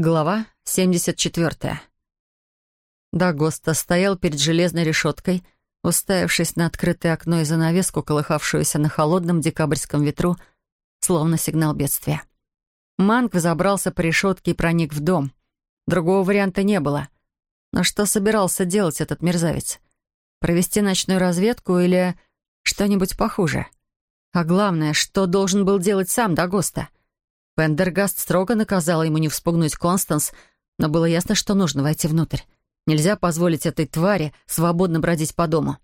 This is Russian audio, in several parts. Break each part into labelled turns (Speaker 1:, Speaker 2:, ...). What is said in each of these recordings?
Speaker 1: Глава 74. Дагоста стоял перед железной решеткой, уставившись на открытое окно и занавеску, колыхавшуюся на холодном декабрьском ветру, словно сигнал бедствия. Манг взобрался по решетке и проник в дом. Другого варианта не было. Но что собирался делать этот мерзавец? Провести ночную разведку или что-нибудь похуже? А главное, что должен был делать сам Дагоста? Пендергаст строго наказала ему не вспугнуть Констанс, но было ясно, что нужно войти внутрь. Нельзя позволить этой твари свободно бродить по дому.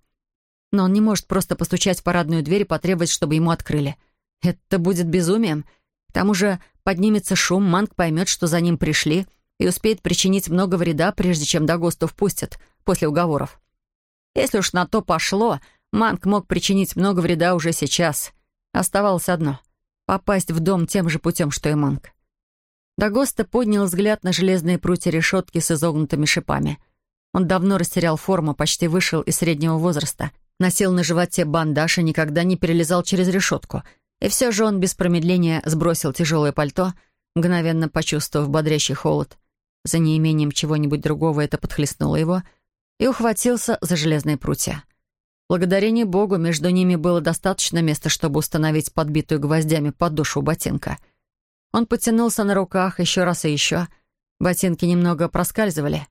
Speaker 1: Но он не может просто постучать в парадную дверь и потребовать, чтобы ему открыли. Это будет безумием. К тому же поднимется шум, Манг поймет, что за ним пришли, и успеет причинить много вреда, прежде чем Дагосту впустят после уговоров. Если уж на то пошло, Манг мог причинить много вреда уже сейчас. Оставалось одно — попасть в дом тем же путем, что и Манг. Дагоста поднял взгляд на железные прутья решетки с изогнутыми шипами. Он давно растерял форму, почти вышел из среднего возраста, носил на животе бандаж и никогда не перелезал через решетку. И все же он без промедления сбросил тяжелое пальто, мгновенно почувствовав бодрящий холод. За неимением чего-нибудь другого это подхлестнуло его и ухватился за железные прутья. Благодарение Богу, между ними было достаточно места, чтобы установить подбитую гвоздями подошву ботинка. Он потянулся на руках еще раз и еще. Ботинки немного проскальзывали.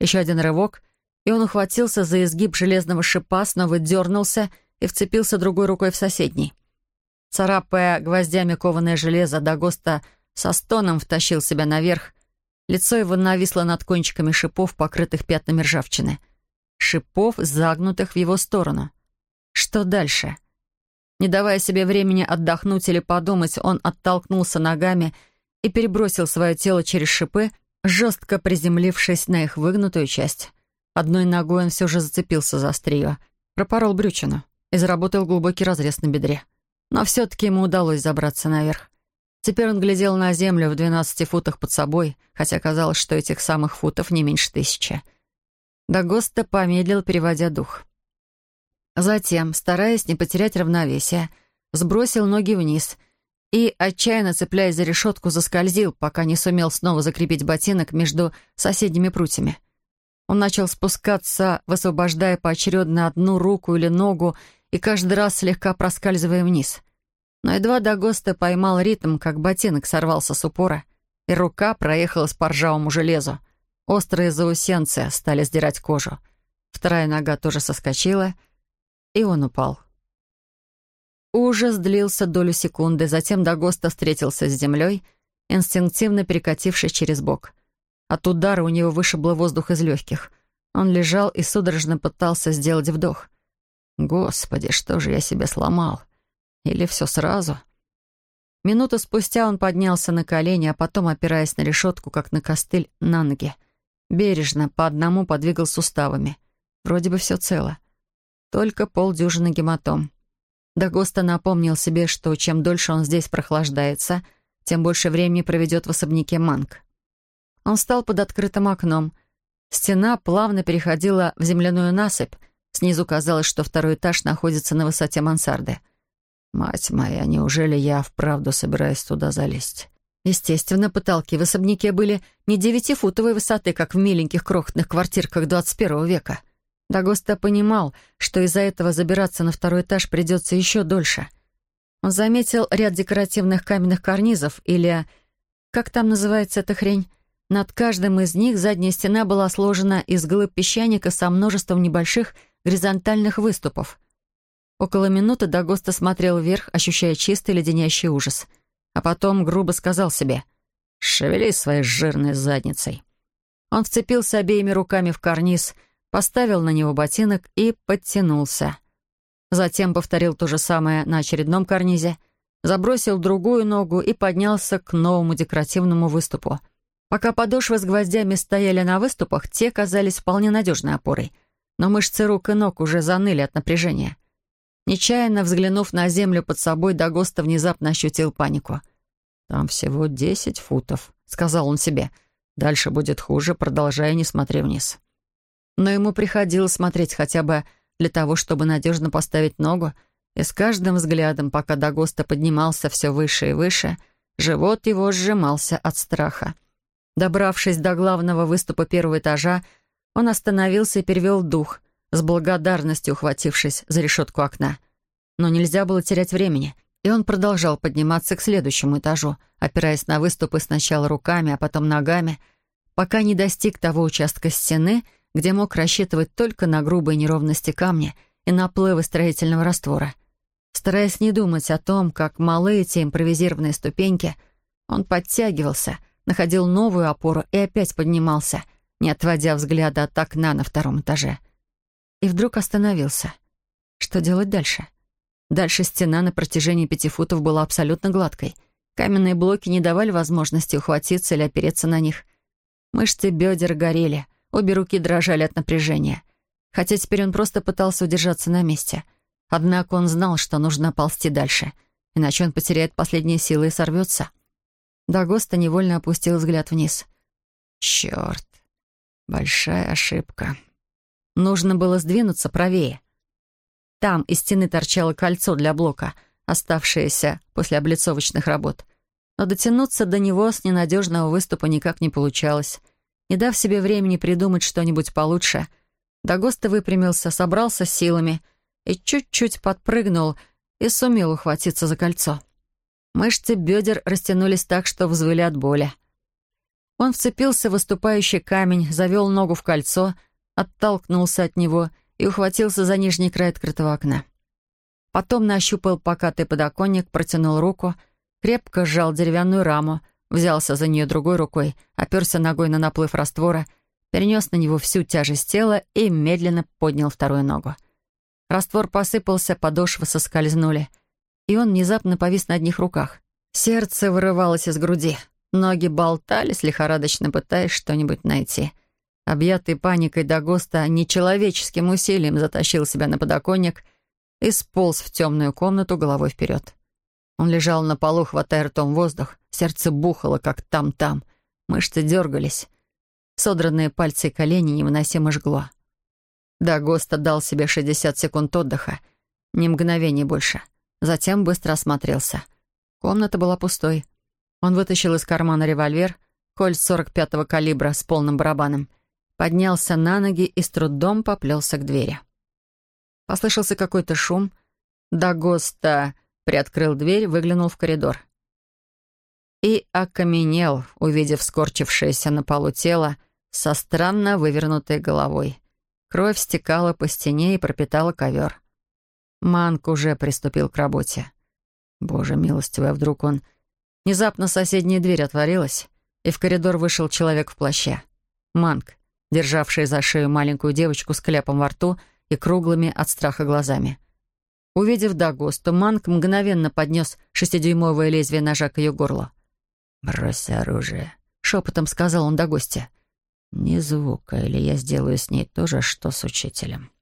Speaker 1: Еще один рывок, и он ухватился за изгиб железного шипа, снова дернулся и вцепился другой рукой в соседний. Царапая гвоздями кованое железо, Дагоста со стоном втащил себя наверх. Лицо его нависло над кончиками шипов, покрытых пятнами ржавчины шипов, загнутых в его сторону. Что дальше? Не давая себе времени отдохнуть или подумать, он оттолкнулся ногами и перебросил свое тело через шипы, жестко приземлившись на их выгнутую часть. Одной ногой он все же зацепился за острие, пропорол брючину и заработал глубокий разрез на бедре. Но все-таки ему удалось забраться наверх. Теперь он глядел на землю в 12 футах под собой, хотя казалось, что этих самых футов не меньше тысячи. Дагоста помедлил, переводя дух. Затем, стараясь не потерять равновесие, сбросил ноги вниз и, отчаянно цепляясь за решетку, заскользил, пока не сумел снова закрепить ботинок между соседними прутьями. Он начал спускаться, высвобождая поочередно одну руку или ногу и каждый раз слегка проскальзывая вниз. Но едва Дагоста поймал ритм, как ботинок сорвался с упора, и рука проехалась по ржавому железу. Острые заусенцы стали сдирать кожу. Вторая нога тоже соскочила, и он упал. Ужас длился долю секунды, затем Дагоста встретился с землей, инстинктивно перекатившись через бок. От удара у него вышибло воздух из легких. Он лежал и судорожно пытался сделать вдох. «Господи, что же я себе сломал? Или все сразу?» Минуту спустя он поднялся на колени, а потом, опираясь на решетку, как на костыль, на ноги. Бережно, по одному подвигал суставами. Вроде бы все цело. Только полдюжины гематом. Дагоста напомнил себе, что чем дольше он здесь прохлаждается, тем больше времени проведет в особняке Манг. Он встал под открытым окном. Стена плавно переходила в земляную насыпь. Снизу казалось, что второй этаж находится на высоте мансарды. «Мать моя, неужели я вправду собираюсь туда залезть?» Естественно, потолки в особняке были не девятифутовой высоты, как в миленьких крохотных квартирках 21 века. Дагоста понимал, что из-за этого забираться на второй этаж придется еще дольше. Он заметил ряд декоративных каменных карнизов или... Как там называется эта хрень? Над каждым из них задняя стена была сложена из глыб песчаника со множеством небольших горизонтальных выступов. Около минуты Дагоста смотрел вверх, ощущая чистый леденящий ужас — а потом грубо сказал себе «Шевели своей жирной задницей». Он вцепился обеими руками в карниз, поставил на него ботинок и подтянулся. Затем повторил то же самое на очередном карнизе, забросил другую ногу и поднялся к новому декоративному выступу. Пока подошвы с гвоздями стояли на выступах, те казались вполне надежной опорой, но мышцы рук и ног уже заныли от напряжения — Нечаянно взглянув на землю под собой, Дагоста внезапно ощутил панику. «Там всего десять футов», — сказал он себе. «Дальше будет хуже, продолжая, не смотри вниз». Но ему приходилось смотреть хотя бы для того, чтобы надежно поставить ногу, и с каждым взглядом, пока Дагоста поднимался все выше и выше, живот его сжимался от страха. Добравшись до главного выступа первого этажа, он остановился и перевел дух, с благодарностью ухватившись за решетку окна. Но нельзя было терять времени, и он продолжал подниматься к следующему этажу, опираясь на выступы сначала руками, а потом ногами, пока не достиг того участка стены, где мог рассчитывать только на грубые неровности камня и наплывы строительного раствора. Стараясь не думать о том, как малы эти импровизированные ступеньки, он подтягивался — находил новую опору и опять поднимался, не отводя взгляда от окна на втором этаже. И вдруг остановился. Что делать дальше? Дальше стена на протяжении пяти футов была абсолютно гладкой. Каменные блоки не давали возможности ухватиться или опереться на них. Мышцы бедер горели, обе руки дрожали от напряжения. Хотя теперь он просто пытался удержаться на месте. Однако он знал, что нужно ползти дальше, иначе он потеряет последние силы и сорвется. Дагоста невольно опустил взгляд вниз. «Черт! Большая ошибка. Нужно было сдвинуться правее. Там из стены торчало кольцо для блока, оставшееся после облицовочных работ. Но дотянуться до него с ненадежного выступа никак не получалось. Не дав себе времени придумать что-нибудь получше, Дагоста выпрямился, собрался силами и чуть-чуть подпрыгнул и сумел ухватиться за кольцо. Мышцы бедер растянулись так, что взвыли от боли. Он вцепился в выступающий камень, завел ногу в кольцо, оттолкнулся от него и ухватился за нижний край открытого окна. Потом нащупал покатый подоконник, протянул руку, крепко сжал деревянную раму, взялся за нее другой рукой, оперся ногой на наплыв раствора, перенес на него всю тяжесть тела и медленно поднял вторую ногу. Раствор посыпался, подошвы соскользнули — и он внезапно повис на одних руках. Сердце вырывалось из груди. Ноги болтались, лихорадочно пытаясь что-нибудь найти. Объятый паникой до госта нечеловеческим усилием затащил себя на подоконник и сполз в темную комнату головой вперед. Он лежал на полу, хватая ртом воздух. Сердце бухало, как там-там. Мышцы дергались. Содранные пальцы и колени невыносимо жгло. Дагоста дал себе 60 секунд отдыха. Ни мгновений больше — Затем быстро осмотрелся. Комната была пустой. Он вытащил из кармана револьвер, кольт 45-го калибра с полным барабаном, поднялся на ноги и с трудом поплелся к двери. Послышался какой-то шум. Дагоста приоткрыл дверь, выглянул в коридор. И окаменел, увидев скорчившееся на полу тело со странно вывернутой головой. Кровь стекала по стене и пропитала ковер. Манк уже приступил к работе. Боже милостивый, а вдруг он... Внезапно соседняя дверь отворилась, и в коридор вышел человек в плаще. Манк, державший за шею маленькую девочку с кляпом во рту и круглыми от страха глазами. Увидев Дагосту, Манк мгновенно поднес шестидюймовое лезвие ножа к ее горлу. «Брось оружие», — шепотом сказал он Дагосте. «Ни звука, или я сделаю с ней то же, что с учителем».